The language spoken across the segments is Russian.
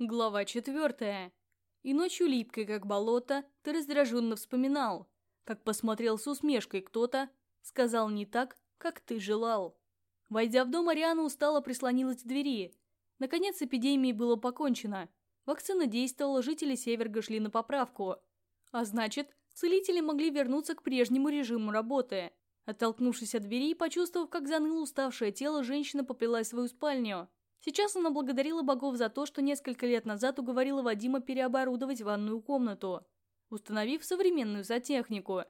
Глава четвертая. И ночью липкой, как болото, ты раздраженно вспоминал, как посмотрел с усмешкой кто-то, сказал не так, как ты желал. Войдя в дом, Ариана устало прислонилась к двери. Наконец эпидемией было покончено. Вакцина действовала, жители Северга шли на поправку. А значит, целители могли вернуться к прежнему режиму работы. Оттолкнувшись от двери и почувствовав, как заныло уставшее тело, женщина поплелась в свою спальню. Сейчас она благодарила богов за то, что несколько лет назад уговорила Вадима переоборудовать ванную комнату, установив современную сантехнику.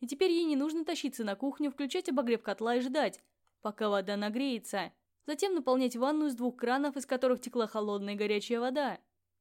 И теперь ей не нужно тащиться на кухню, включать обогрев котла и ждать, пока вода нагреется. Затем наполнять ванную с двух кранов, из которых текла холодная и горячая вода.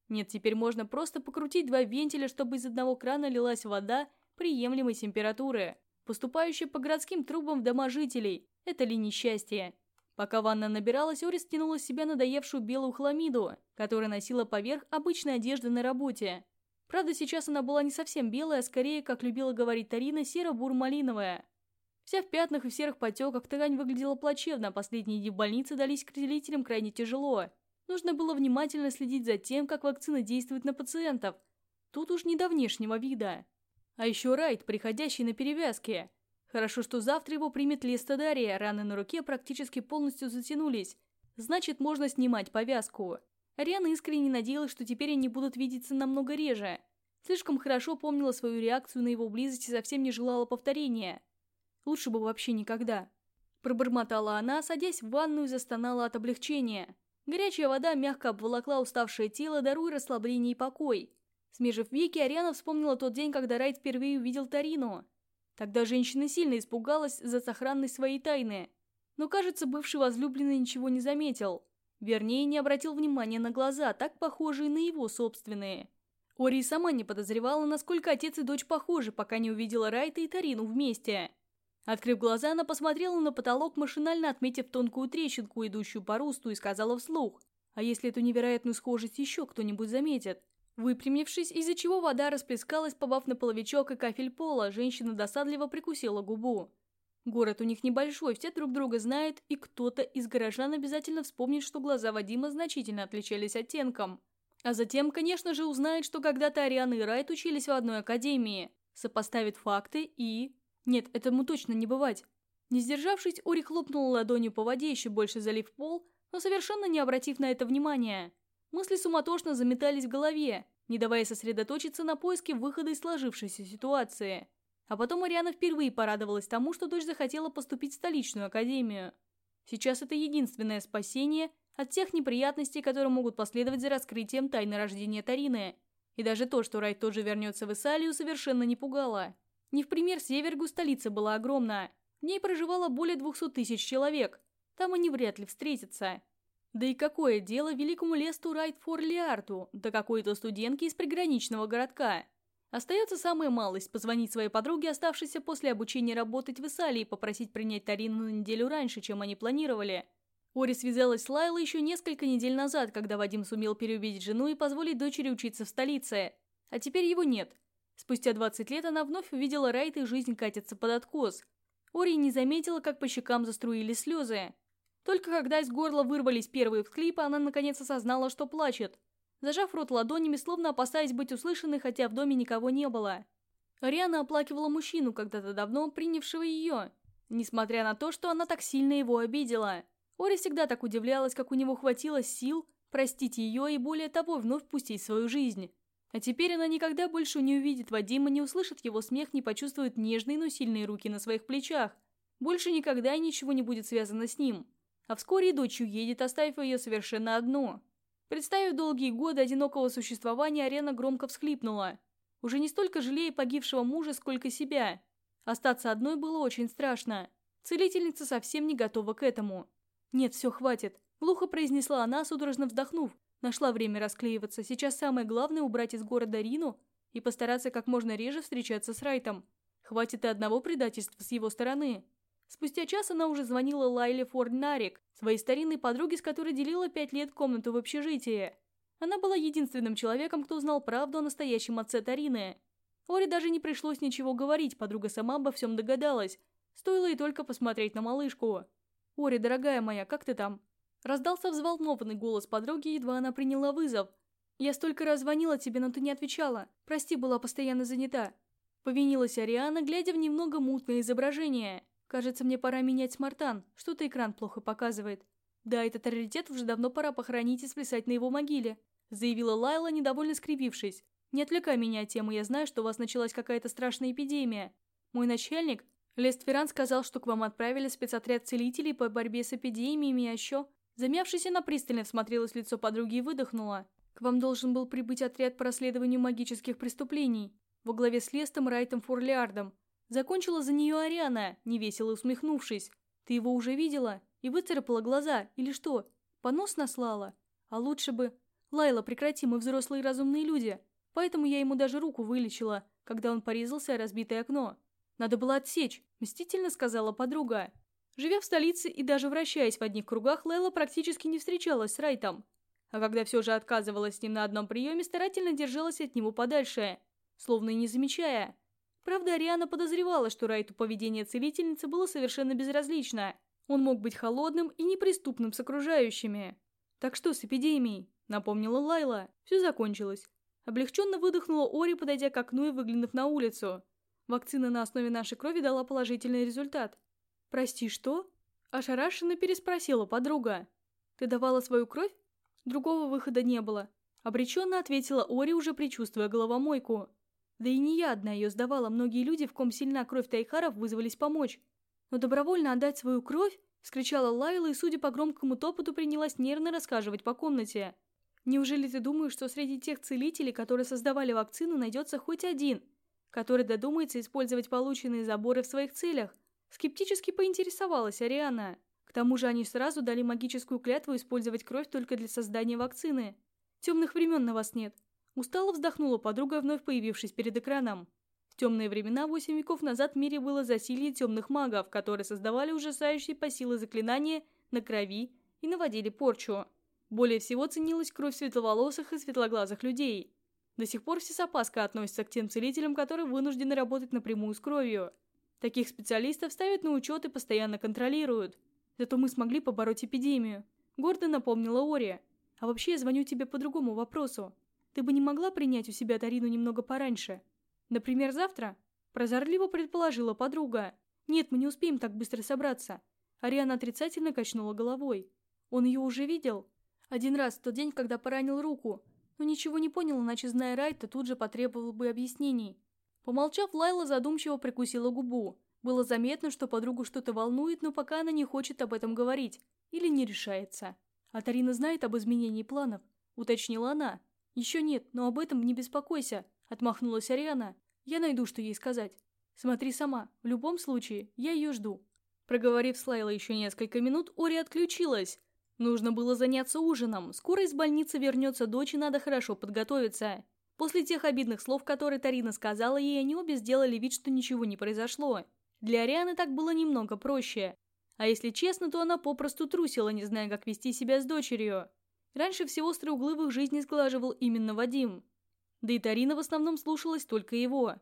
Нет, теперь можно просто покрутить два вентиля, чтобы из одного крана лилась вода приемлемой температуры, поступающая по городским трубам в дома жителей. Это ли несчастье? Пока ванна набиралась, Ори стянула с себя надоевшую белую хламиду, которая носила поверх обычной одежды на работе. Правда, сейчас она была не совсем белая, а скорее, как любила говорить Тарина, серо-бур-малиновая. Вся в пятнах и в серых потеках ткань выглядела плачевно, а последние дни в больнице дались к целителям крайне тяжело. Нужно было внимательно следить за тем, как вакцина действует на пациентов. Тут уж не до внешнего вида. А еще Райт, приходящий на перевязке. Хорошо, что завтра его примет Листодария, раны на руке практически полностью затянулись. Значит, можно снимать повязку. Ариана искренне надеялась, что теперь они будут видеться намного реже. Слишком хорошо помнила свою реакцию на его близость и совсем не желала повторения. Лучше бы вообще никогда. Пробормотала она, садясь в ванную и застонала от облегчения. Горячая вода мягко обволокла уставшее тело, даруя расслабление и покой. Смежив веки, Ариана вспомнила тот день, когда Райт впервые увидел Тарину. Тогда женщина сильно испугалась за сохранность своей тайны. Но, кажется, бывший возлюбленный ничего не заметил. Вернее, не обратил внимания на глаза, так похожие на его собственные. Ори сама не подозревала, насколько отец и дочь похожи, пока не увидела Райта и Тарину вместе. Открыв глаза, она посмотрела на потолок, машинально отметив тонкую трещинку, идущую по русту, и сказала вслух. А если эту невероятную схожесть еще кто-нибудь заметит? Выпрямившись, из-за чего вода расплескалась, побав на половичок и кафель пола, женщина досадливо прикусила губу. Город у них небольшой, все друг друга знают, и кто-то из горожан обязательно вспомнит, что глаза Вадима значительно отличались оттенком. А затем, конечно же, узнает, что когда-то Ариана и Райт учились в одной академии. Сопоставит факты и... Нет, этому точно не бывать. Не сдержавшись, Ори хлопнула ладонью по воде, еще больше залив пол, но совершенно не обратив на это внимания. Мысли суматошно заметались в голове, не давая сосредоточиться на поиске выхода из сложившейся ситуации. А потом Ариана впервые порадовалась тому, что дочь захотела поступить в столичную академию. Сейчас это единственное спасение от тех неприятностей, которые могут последовать за раскрытием тайны рождения Тарины. И даже то, что Райт тоже вернется в Исалию, совершенно не пугало. Не в пример Севергу столица была огромна. В ней проживало более 200 тысяч человек. Там они вряд ли встретятся. Да и какое дело великому Лесту Райтфор Лиарту, да какой-то студентке из приграничного городка? Остается самая малость – позвонить своей подруге, оставшейся после обучения работать в Исалии, и попросить принять Тарину на неделю раньше, чем они планировали. Ори связалась с Лайлой еще несколько недель назад, когда Вадим сумел переубедить жену и позволить дочери учиться в столице. А теперь его нет. Спустя 20 лет она вновь увидела Райта и жизнь катится под откос. Ори не заметила, как по щекам заструились слезы. Только когда из горла вырвались первые всклипы, она наконец осознала, что плачет. Зажав рот ладонями, словно опасаясь быть услышанной, хотя в доме никого не было. Ариана оплакивала мужчину, когда-то давно принявшего ее, несмотря на то, что она так сильно его обидела. Ори всегда так удивлялась, как у него хватило сил простить ее и более того вновь пустить в свою жизнь. А теперь она никогда больше не увидит Вадима, не услышит его смех, не почувствует нежные, но сильные руки на своих плечах. Больше никогда ничего не будет связано с ним. А вскоре дочь уедет, оставив ее совершенно одну. Представив долгие годы одинокого существования, Арена громко всхлипнула. Уже не столько жалея погибшего мужа, сколько себя. Остаться одной было очень страшно. Целительница совсем не готова к этому. «Нет, все, хватит», – глухо произнесла она, судорожно вздохнув. Нашла время расклеиваться. Сейчас самое главное – убрать из города Рину и постараться как можно реже встречаться с Райтом. Хватит и одного предательства с его стороны. Спустя час она уже звонила Лайле Форд-Нарик, своей старинной подруге, с которой делила пять лет комнату в общежитии. Она была единственным человеком, кто знал правду о настоящем отце Тарины. Ори даже не пришлось ничего говорить, подруга сама обо всем догадалась. Стоило ей только посмотреть на малышку. «Ори, дорогая моя, как ты там?» Раздался взволнованный голос подруги, едва она приняла вызов. «Я столько раз звонила тебе, но ты не отвечала. Прости, была постоянно занята». Повинилась Ариана, глядя в немного мутное изображение. «Кажется, мне пора менять смартан. Что-то экран плохо показывает». «Да, этот раритет уже давно пора похоронить и сплясать на его могиле», заявила Лайла, недовольно скривившись. «Не отвлекай меня от темы, я знаю, что у вас началась какая-то страшная эпидемия. Мой начальник, Лестферан, сказал, что к вам отправили спецотряд целителей по борьбе с эпидемиями, а еще...» Замявшись, она пристально всмотрелась в лицо подруги и выдохнула. К вам должен был прибыть отряд по расследованию магических преступлений во главе с Лестом Райтом Форлиардом. Закончила за нее Ариана, невесело усмехнувшись. Ты его уже видела? И выцарапала глаза, или что? Понос наслала? А лучше бы... Лайла, прекрати, мы взрослые разумные люди. Поэтому я ему даже руку вылечила, когда он порезался о разбитое окно. Надо было отсечь, мстительно сказала подруга. Живя в столице и даже вращаясь в одних кругах, Лайла практически не встречалась с Райтом а когда все же отказывалась с ним на одном приеме, старательно держалась от него подальше, словно и не замечая. Правда, Ариана подозревала, что Райту поведение целительницы было совершенно безразлично. Он мог быть холодным и неприступным с окружающими. «Так что с эпидемией?» – напомнила Лайла. Все закончилось. Облегченно выдохнула Ори, подойдя к окну и выглянув на улицу. Вакцина на основе нашей крови дала положительный результат. «Прости, что?» – ошарашенно переспросила подруга. «Ты давала свою кровь?» Другого выхода не было. Обреченно ответила Ори, уже предчувствуя головомойку. Да и не я одна ее сдавала, многие люди, в ком сильна кровь Тайхаров, вызвались помочь. Но добровольно отдать свою кровь? Скричала Лайла и, судя по громкому топоту, принялась нервно рассказывать по комнате. Неужели ты думаешь, что среди тех целителей, которые создавали вакцину, найдется хоть один, который додумается использовать полученные заборы в своих целях? Скептически поинтересовалась Ариана. К тому же они сразу дали магическую клятву использовать кровь только для создания вакцины. Темных времен на вас нет. Устало вздохнула подруга, вновь появившись перед экраном. В темные времена, восемь веков назад, в мире было засилье темных магов, которые создавали ужасающие по силы заклинания на крови и наводили порчу. Более всего ценилась кровь светловолосых и светлоглазых людей. До сих пор все с опаской относятся к тем целителям, которые вынуждены работать напрямую с кровью. Таких специалистов ставят на учет и постоянно контролируют. Зато мы смогли побороть эпидемию. Гордо напомнила Ория. А вообще я звоню тебе по другому вопросу. Ты бы не могла принять у себя Тарину немного пораньше? Например, завтра? Прозорливо предположила подруга. Нет, мы не успеем так быстро собраться. Ариана отрицательно качнула головой. Он ее уже видел? Один раз, в тот день, когда поранил руку. Но ничего не понял, иначе, зная Райта, тут же потребовал бы объяснений. Помолчав, Лайла задумчиво прикусила губу. Было заметно, что подругу что-то волнует, но пока она не хочет об этом говорить. Или не решается. «А Тарина знает об изменении планов?» – уточнила она. «Еще нет, но об этом не беспокойся», – отмахнулась Ариана. «Я найду, что ей сказать. Смотри сама, в любом случае, я ее жду». Проговорив с Лайлой еще несколько минут, Ори отключилась. Нужно было заняться ужином. Скоро из больницы вернется дочь, и надо хорошо подготовиться. После тех обидных слов, которые Тарина сказала ей, они обе сделали вид, что ничего не произошло. Для Арианы так было немного проще. А если честно, то она попросту трусила, не зная, как вести себя с дочерью. Раньше все острые углы в их жизни сглаживал именно Вадим. Да и Тарина в основном слушалась только его.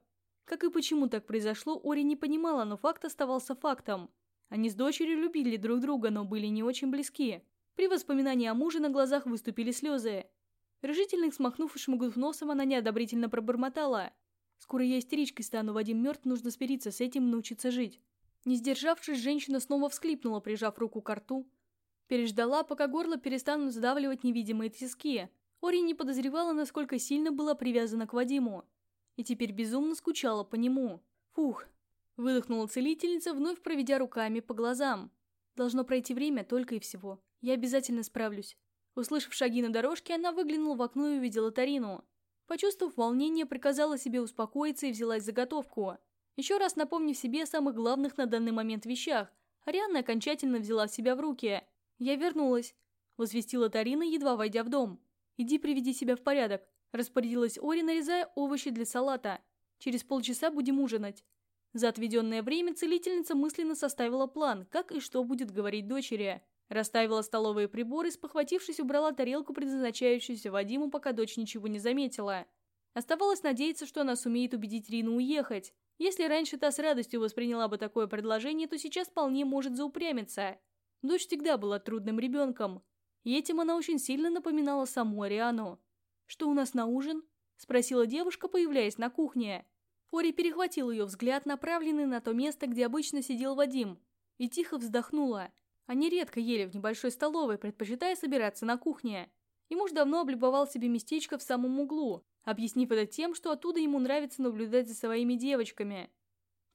Как и почему так произошло, Ори не понимала, но факт оставался фактом. Они с дочерью любили друг друга, но были не очень близки. При воспоминании о муже на глазах выступили слезы. Решительно смахнув и шмыгнув носом, она неодобрительно пробормотала. Скоро я истеричкой стану, Вадим мертв, нужно смириться с этим научиться жить. Не сдержавшись, женщина снова всклипнула, прижав руку к рту. Переждала, пока горло перестанут сдавливать невидимые тиски. Ори не подозревала, насколько сильно была привязана к Вадиму. И теперь безумно скучала по нему. Фух. Выдохнула целительница, вновь проведя руками по глазам. Должно пройти время только и всего. Я обязательно справлюсь. Услышав шаги на дорожке, она выглянула в окно и увидела Тарину. Почувствовав волнение, приказала себе успокоиться и взялась за готовку. Еще раз напомнив себе о самых главных на данный момент вещах, Арианна окончательно взяла себя в руки. «Я вернулась», – возвестила Тарина, едва войдя в дом. «Иди приведи себя в порядок», – распорядилась Ори, нарезая овощи для салата. «Через полчаса будем ужинать». За отведенное время целительница мысленно составила план, как и что будет говорить дочери. Расставила столовые приборы, спохватившись, убрала тарелку, предназначающуюся Вадиму, пока дочь ничего не заметила. Оставалось надеяться, что она сумеет убедить Рину уехать. Если раньше та с радостью восприняла бы такое предложение, то сейчас вполне может заупрямиться. Дочь всегда была трудным ребенком, и этим она очень сильно напоминала саму Ариану. «Что у нас на ужин?» – спросила девушка, появляясь на кухне. Ори перехватил ее взгляд, направленный на то место, где обычно сидел Вадим, и тихо вздохнула. Они редко ели в небольшой столовой, предпочитая собираться на кухне. И муж давно облюбовал себе местечко в самом углу, объяснив это тем, что оттуда ему нравится наблюдать за своими девочками.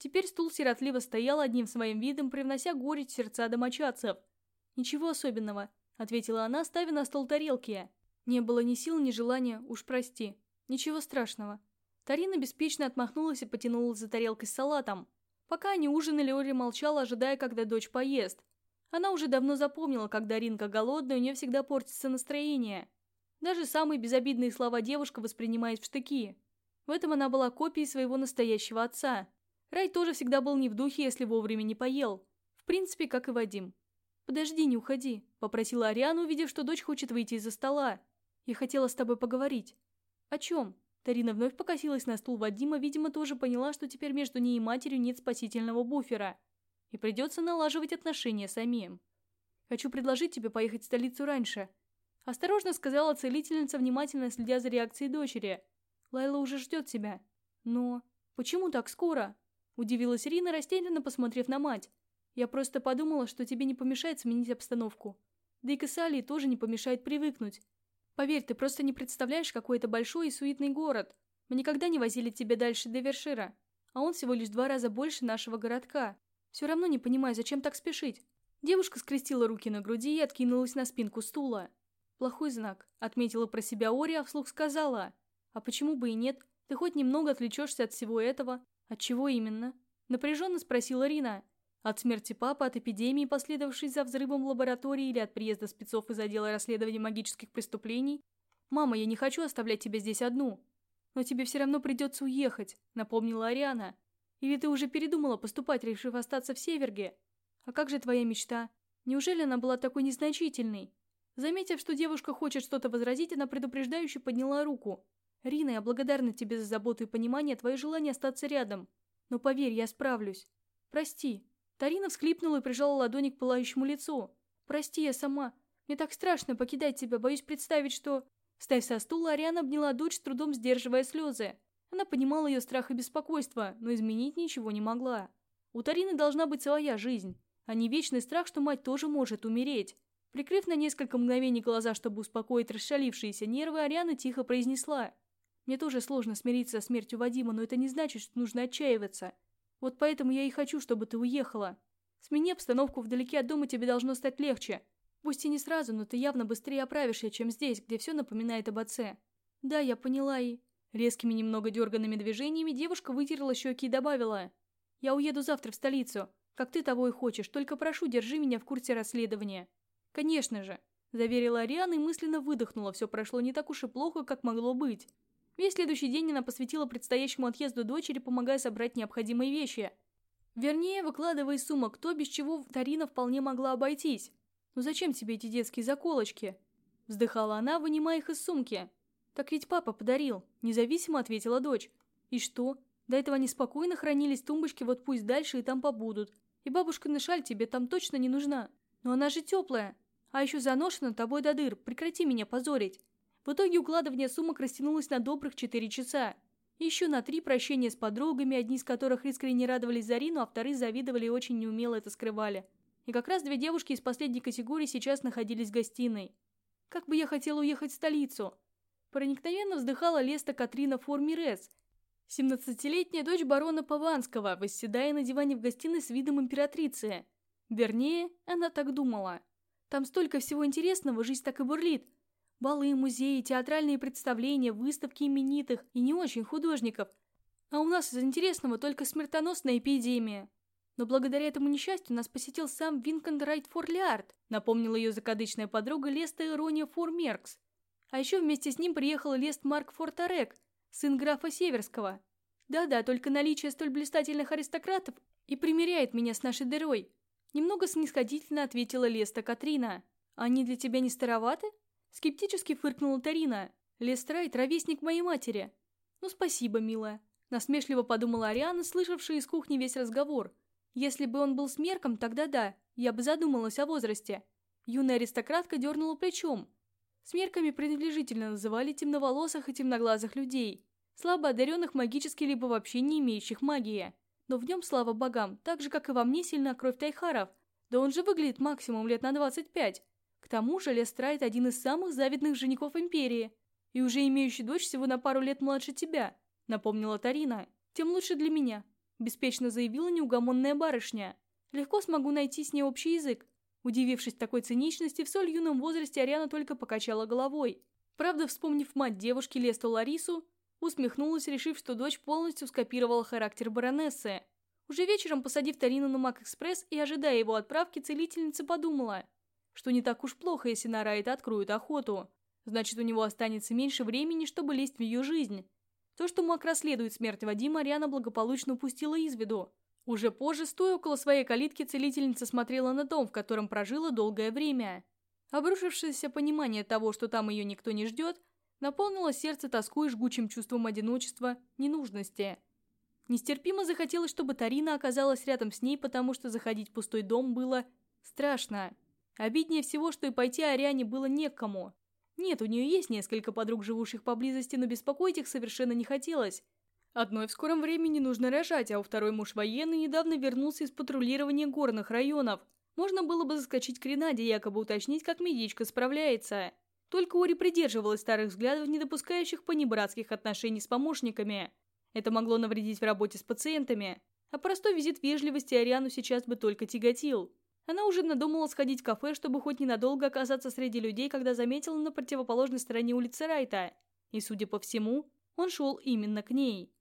Теперь стул сиротливо стоял одним своим видом, привнося горечь сердца домочадцев. «Ничего особенного», — ответила она, ставя на стол тарелки. Не было ни сил, ни желания, уж прости. Ничего страшного. Тарина беспечно отмахнулась и потянулась за тарелкой с салатом. Пока они ужинали, Ори молчала, ожидая, когда дочь поест. Она уже давно запомнила, когда Ринка голодная, у нее всегда портится настроение. Даже самые безобидные слова девушка воспринимает в штыки. В этом она была копией своего настоящего отца. Рай тоже всегда был не в духе, если вовремя не поел. В принципе, как и Вадим. «Подожди, не уходи», — попросила Ариана, увидев, что дочь хочет выйти из-за стола. «Я хотела с тобой поговорить». «О чем?» Тарина вновь покосилась на стул Вадима, видимо, тоже поняла, что теперь между ней и матерью нет спасительного буфера. И придется налаживать отношения самим. «Хочу предложить тебе поехать в столицу раньше», — осторожно сказала целительница, внимательно следя за реакцией дочери. «Лайла уже ждет тебя». «Но... Почему так скоро?» — удивилась Рина, растерянно посмотрев на мать. «Я просто подумала, что тебе не помешает сменить обстановку. Да и к Исалии тоже не помешает привыкнуть. Поверь, ты просто не представляешь, какой это большой и суетный город. Мы никогда не возили тебя дальше до Вершира, а он всего лишь два раза больше нашего городка. Все равно не понимаю, зачем так спешить. Девушка скрестила руки на груди и откинулась на спинку стула. «Плохой знак», — отметила про себя Ори, а вслух сказала. «А почему бы и нет? Ты хоть немного отвлечешься от всего этого. От чего именно?» Напряженно спросила Рина. От смерти папы, от эпидемии, последовавшей за взрывом лаборатории или от приезда спецов из отдела расследования магических преступлений? «Мама, я не хочу оставлять тебя здесь одну». «Но тебе все равно придется уехать», — напомнила Ариана. «Или ты уже передумала поступать, решив остаться в Северге? А как же твоя мечта? Неужели она была такой незначительной?» Заметив, что девушка хочет что-то возразить, она предупреждающе подняла руку. «Рина, я благодарна тебе за заботу и понимание, твое желание остаться рядом. Но поверь, я справлюсь. Прости, Тарина всхлипнула и прижала ладони к пылающему лицу. «Прости, я сама. Мне так страшно покидать тебя, боюсь представить, что...» Ставь со стула, Ариана обняла дочь, с трудом сдерживая слезы. Она понимала ее страх и беспокойство, но изменить ничего не могла. У Тарины должна быть своя жизнь, а не вечный страх, что мать тоже может умереть. Прикрыв на несколько мгновений глаза, чтобы успокоить расшалившиеся нервы, Ариана тихо произнесла. «Мне тоже сложно смириться со смертью Вадима, но это не значит, что нужно отчаиваться. Вот поэтому я и хочу, чтобы ты уехала. Смени обстановку вдалеке от дома, тебе должно стать легче. Пусть и не сразу, но ты явно быстрее оправишься, чем здесь, где все напоминает об отце. Да, я поняла и... Резкими немного дерганными движениями девушка вытерла щеки и добавила. Я уеду завтра в столицу. Как ты того и хочешь, только прошу, держи меня в курсе расследования. Конечно же. Заверила Ариана и мысленно выдохнула, все прошло не так уж и плохо, как могло быть. Весь следующий день она посвятила предстоящему отъезду дочери, помогая собрать необходимые вещи. Вернее, выкладывая из сумок то, без чего Тарина вполне могла обойтись. «Ну зачем тебе эти детские заколочки?» Вздыхала она, вынимая их из сумки. «Так ведь папа подарил», – независимо ответила дочь. «И что? До этого они спокойно хранились тумбочки, вот пусть дальше и там побудут. И бабушкина шаль тебе там точно не нужна. Но она же теплая. А еще заношена тобой до дыр, прекрати меня позорить. В итоге укладывание сумок растянулось на добрых 4 часа. Еще на три прощения с подругами, одни из которых искренне радовались Зарину, а вторые завидовали и очень неумело это скрывали. И как раз две девушки из последней категории сейчас находились в гостиной. «Как бы я хотела уехать в столицу!» Проникновенно вздыхала Леста Катрина Формирес, 17-летняя дочь барона Паванского, восседая на диване в гостиной с видом императрицы. Вернее, она так думала. Там столько всего интересного, жизнь так и бурлит. Балы, музеи, театральные представления, выставки именитых и не очень художников. А у нас из интересного только смертоносная эпидемия. Но благодаря этому несчастью нас посетил сам Винконд Райт Форлиард, напомнила ее закадычная подруга Леста Ирония Формеркс. А еще вместе с ним приехал Лест Марк Фортарек, сын графа Северского. Да-да, только наличие столь блистательных аристократов и примиряет меня с нашей дырой. Немного снисходительно ответила Леста Катрина. Они для тебя не староваты? Скептически фыркнула Тарина. Лестрайт – ровесник моей матери. Ну, спасибо, милая. Насмешливо подумала Ариана, слышавшая из кухни весь разговор. Если бы он был смерком, тогда да, я бы задумалась о возрасте. Юная аристократка дернула плечом. Смерками пренебрежительно называли темноволосых и темноглазых людей, слабо одаренных магически либо вообще не имеющих магии. Но в нем, слава богам, так же, как и во мне, сильна кровь Тайхаров. Да он же выглядит максимум лет на 25. К тому же Лестрайт один из самых завидных женихов Империи. И уже имеющий дочь всего на пару лет младше тебя, напомнила Тарина. Тем лучше для меня, беспечно заявила неугомонная барышня. Легко смогу найти с ней общий язык. Удивившись такой циничности, в столь юном возрасте Ариана только покачала головой. Правда, вспомнив мать девушки Лесту Ларису, усмехнулась, решив, что дочь полностью скопировала характер баронессы. Уже вечером, посадив Тарину на Мак-экспресс и ожидая его отправки, целительница подумала, что не так уж плохо, если на Райта откроют охоту. Значит, у него останется меньше времени, чтобы лезть в ее жизнь. То, что Мак расследует смерть Вадима, Ариана благополучно упустила из виду. Уже позже, стоя около своей калитки, целительница смотрела на дом, в котором прожила долгое время. Обрушившееся понимание того, что там ее никто не ждет, наполнило сердце тоской и жгучим чувством одиночества, ненужности. Нестерпимо захотелось, чтобы Тарина оказалась рядом с ней, потому что заходить в пустой дом было страшно. Обиднее всего, что и пойти Ариане было некому. Нет, у нее есть несколько подруг, живущих поблизости, но беспокоить их совершенно не хотелось. Одной в скором времени нужно рожать, а у второй муж военный недавно вернулся из патрулирования горных районов. Можно было бы заскочить к Ренаде, якобы уточнить, как медичка справляется. Только Ори придерживалась старых взглядов, не допускающих понебратских отношений с помощниками. Это могло навредить в работе с пациентами. А простой визит вежливости Ариану сейчас бы только тяготил. Она уже надумала сходить в кафе, чтобы хоть ненадолго оказаться среди людей, когда заметила на противоположной стороне улицы Райта. И, судя по всему, он шел именно к ней.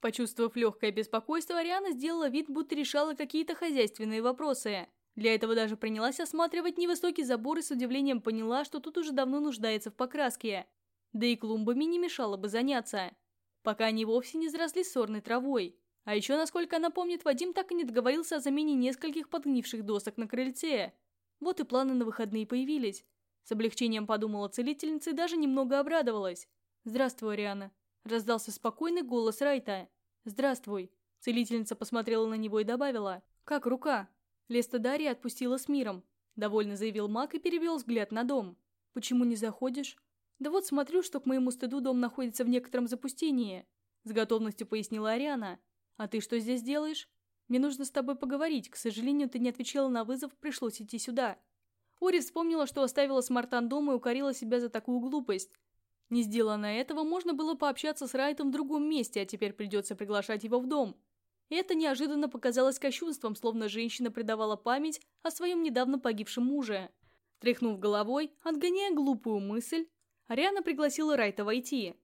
Почувствовав легкое беспокойство, Ариана сделала вид, будто решала какие-то хозяйственные вопросы. Для этого даже принялась осматривать невысокий забор и с удивлением поняла, что тут уже давно нуждается в покраске. Да и клумбами не мешало бы заняться. Пока они вовсе не заросли сорной травой. А еще, насколько она помнит, Вадим так и не договорился о замене нескольких подгнивших досок на крыльце. Вот и планы на выходные появились. С облегчением подумала целительница и даже немного обрадовалась. «Здравствуй, Ариана», – раздался спокойный голос Райта. «Здравствуй». Целительница посмотрела на него и добавила. «Как рука?» Леста Дарья отпустила с миром. Довольно заявил маг и перевел взгляд на дом. «Почему не заходишь?» «Да вот смотрю, что к моему стыду дом находится в некотором запустении», с готовностью пояснила Ариана. «А ты что здесь делаешь?» «Мне нужно с тобой поговорить. К сожалению, ты не отвечала на вызов, пришлось идти сюда». Ори вспомнила, что оставила Смартан дома и укорила себя за такую глупость. Не сделанное этого, можно было пообщаться с Райтом в другом месте, а теперь придется приглашать его в дом. Это неожиданно показалось кощунством, словно женщина предавала память о своем недавно погибшем муже. Тряхнув головой, отгоняя глупую мысль, Ариана пригласила Райта войти.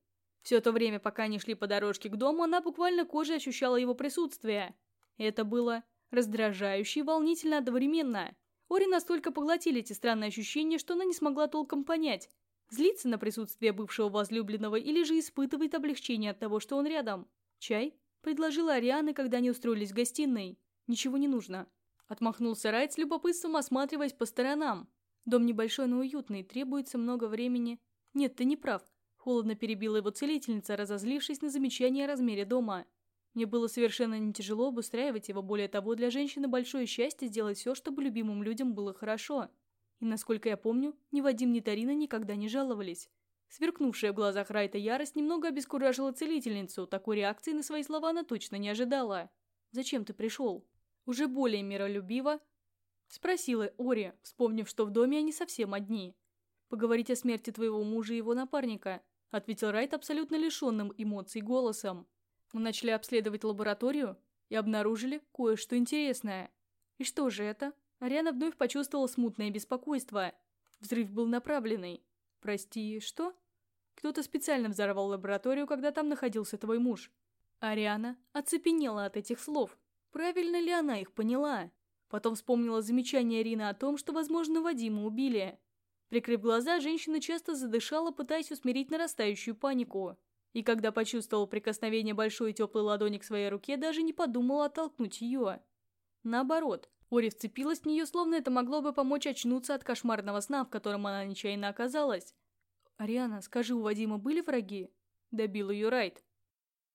Все то время, пока они шли по дорожке к дому, она буквально кожей ощущала его присутствие. Это было раздражающе и волнительно одновременно. Ори настолько поглотили эти странные ощущения, что она не смогла толком понять, злиться на присутствие бывшего возлюбленного или же испытывает облегчение от того, что он рядом. Чай? Предложила Ариана, когда они устроились в гостиной. «Ничего не нужно». Отмахнулся Райт с любопытством, осматриваясь по сторонам. «Дом небольшой, но уютный, требуется много времени». «Нет, ты не прав». Холодно перебила его целительница, разозлившись на замечание о размере дома. Мне было совершенно не тяжело обустраивать его, более того, для женщины большое счастье сделать все, чтобы любимым людям было хорошо. И, насколько я помню, ни Вадим, ни Тарина никогда не жаловались. Сверкнувшая в глазах Райта ярость немного обескуражила целительницу, такой реакции на свои слова она точно не ожидала. «Зачем ты пришел?» Уже более миролюбиво спросила Ори, вспомнив, что в доме они совсем одни. «Поговорить о смерти твоего мужа и его напарника», ответил Райт абсолютно лишенным эмоций голосом. Мы начали обследовать лабораторию и обнаружили кое-что интересное. И что же это? Ариана вновь почувствовала смутное беспокойство. Взрыв был направленный. Прости, что? Кто-то специально взорвал лабораторию, когда там находился твой муж. Ариана оцепенела от этих слов. Правильно ли она их поняла? Потом вспомнила замечание Рина о том, что, возможно, Вадима убили. Прикрыв глаза, женщина часто задышала, пытаясь усмирить нарастающую панику. И когда почувствовала прикосновение большой теплой ладони к своей руке, даже не подумала оттолкнуть ее. Наоборот, Ори вцепилась в нее, словно это могло бы помочь очнуться от кошмарного сна, в котором она нечаянно оказалась. «Ариана, скажи, у Вадима были враги?» Добил ее Райт.